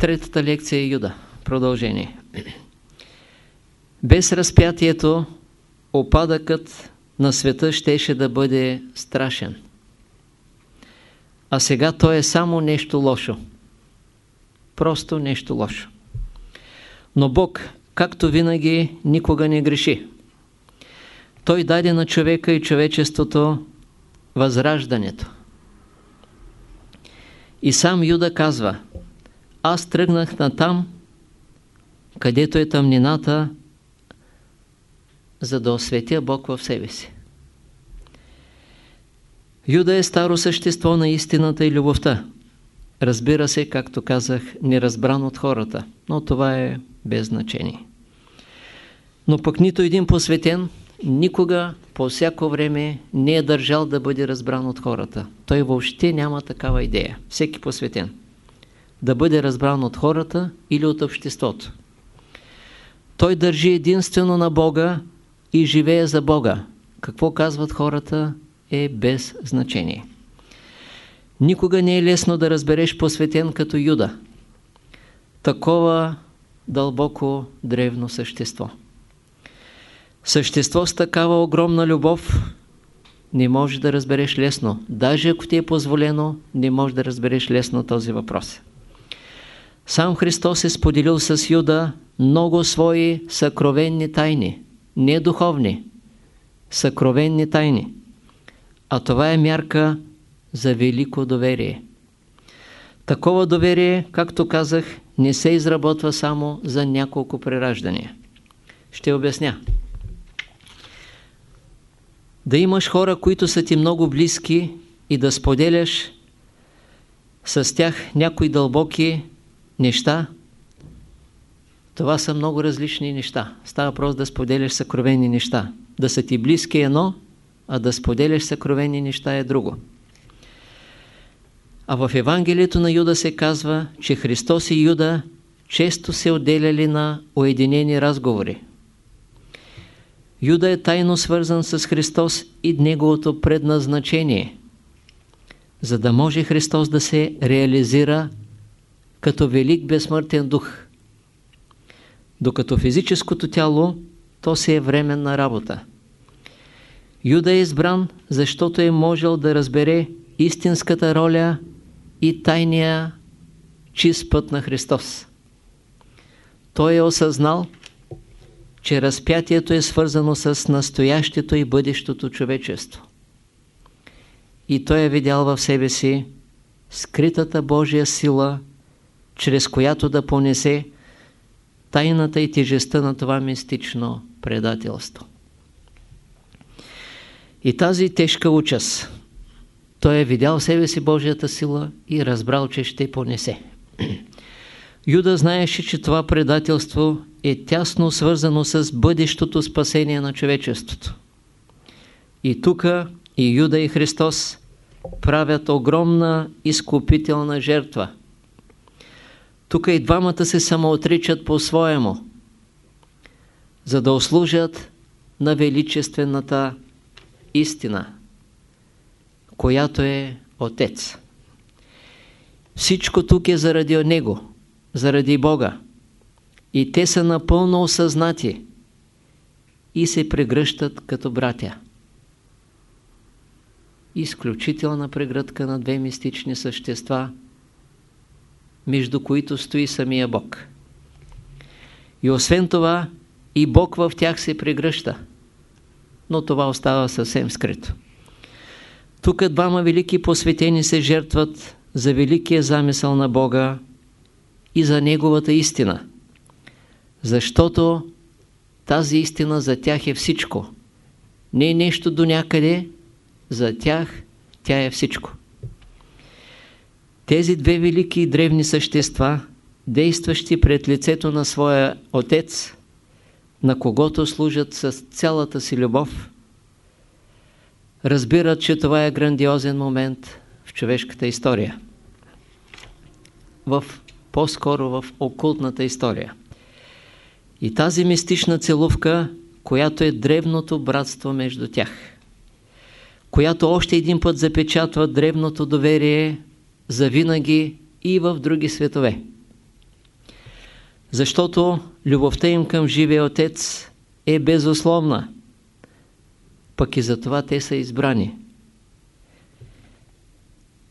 Третата лекция е Юда. Продължение. Без разпятието опадъкът на света щеше да бъде страшен. А сега то е само нещо лошо. Просто нещо лошо. Но Бог, както винаги, никога не греши. Той даде на човека и човечеството възраждането. И сам Юда казва, аз тръгнах на там, където е тъмнината, за да осветя Бог в себе си. Юда е старо същество на истината и любовта. Разбира се, както казах, неразбран от хората, но това е без значение. Но пък нито един посветен никога по всяко време не е държал да бъде разбран от хората. Той въобще няма такава идея. Всеки посветен. Да бъде разбран от хората или от обществото. Той държи единствено на Бога и живее за Бога. Какво казват хората е без значение. Никога не е лесно да разбереш посветен като Юда. Такова дълбоко древно същество. Същество с такава огромна любов не можеш да разбереш лесно. Даже ако ти е позволено, не можеш да разбереш лесно този въпрос. Сам Христос е споделил с Юда много свои съкровенни тайни, не духовни, съкровенни тайни. А това е мярка за велико доверие. Такова доверие, както казах, не се изработва само за няколко прераждания. Ще обясня. Да имаш хора, които са ти много близки и да споделяш с тях някои дълбоки неща, това са много различни неща. Става просто да споделяш съкровени неща. Да са ти близки е едно, а да споделяш съкровени неща е друго. А в Евангелието на Юда се казва, че Христос и Юда често се отделяли на уединени разговори. Юда е тайно свързан с Христос и неговото предназначение, за да може Христос да се реализира като велик безсмъртен дух. Докато физическото тяло, то се е временна работа. Юда е избран, защото е можел да разбере истинската роля и тайния чист път на Христос. Той е осъзнал, че разпятието е свързано с настоящето и бъдещото човечество. И той е видял в себе си скритата Божия сила, чрез която да понесе тайната и тежестта на това мистично предателство. И тази тежка участ, той е видял себе си Божията сила и разбрал, че ще понесе. Юда знаеше, че това предателство е тясно свързано с бъдещото спасение на човечеството. И тук и Юда и Христос правят огромна изкупителна жертва. Тук и двамата се самоотричат по-своему, за да услужат на величествената истина, която е Отец. Всичко тук е заради Него, заради Бога. И те са напълно осъзнати и се прегръщат като братя. Изключителна прегръдка на две мистични същества, между които стои самия Бог. И освен това, и Бог в тях се прегръща. Но това остава съвсем скрито. Тук двама велики посветени се жертват за великия замисъл на Бога и за Неговата истина. Защото тази истина за тях е всичко. Не е нещо до някъде, за тях тя е всичко. Тези две велики и древни същества, действащи пред лицето на своя Отец, на когото служат с цялата си любов, разбират, че това е грандиозен момент в човешката история. В по-скоро в окултната история. И тази мистична целувка, която е древното братство между тях, която още един път запечатва древното доверие за винаги и в други светове. Защото любовта им към живия Отец е безусловна. Пък и за това те са избрани.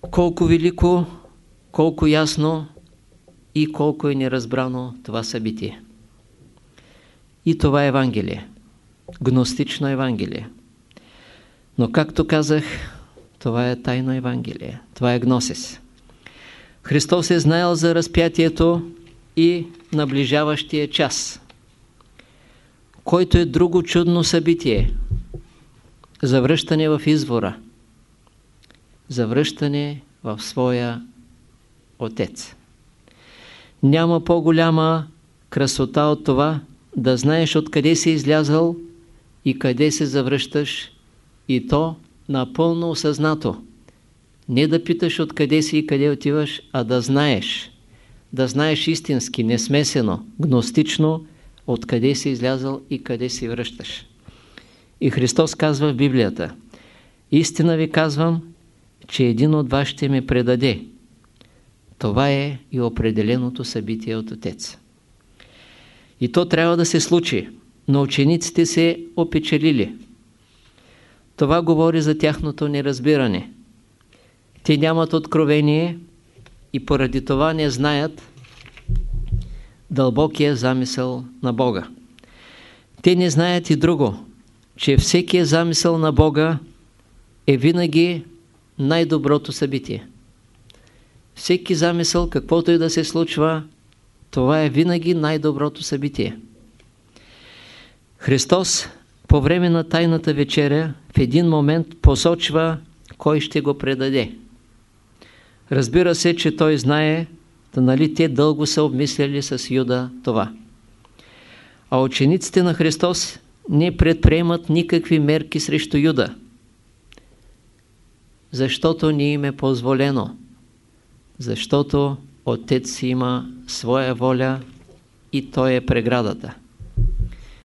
Колко велико, колко ясно и колко е неразбрано това събитие. И това е Евангелие. Гностично Евангелие. Но както казах, това е тайно Евангелие. Това е гносис. Христос е знаел за разпятието и наближаващия час, който е друго чудно събитие. Завръщане в извора. Завръщане в своя Отец. Няма по-голяма красота от това да знаеш откъде си излязъл и къде се завръщаш и то напълно осъзнато. Не да питаш откъде си и къде отиваш, а да знаеш. Да знаеш истински, несмесено, гностично, откъде си излязъл и къде си връщаш. И Христос казва в Библията, истина ви казвам, че един от вас ще ме предаде. Това е и определеното събитие от Отец. И то трябва да се случи, но учениците се опечелили. Това говори за тяхното неразбиране. Те нямат откровение и поради това не знаят дълбокия замисъл на Бога. Те не знаят и друго, че всеки замисъл на Бога е винаги най-доброто събитие. Всеки замисъл, каквото и да се случва, това е винаги най-доброто събитие. Христос по време на Тайната вечеря в един момент посочва кой ще го предаде. Разбира се, че той знае, да нали те дълго са обмисляли с Юда това. А учениците на Христос не предприемат никакви мерки срещу Юда, защото ни им е позволено, защото Отец има своя воля и той е преградата.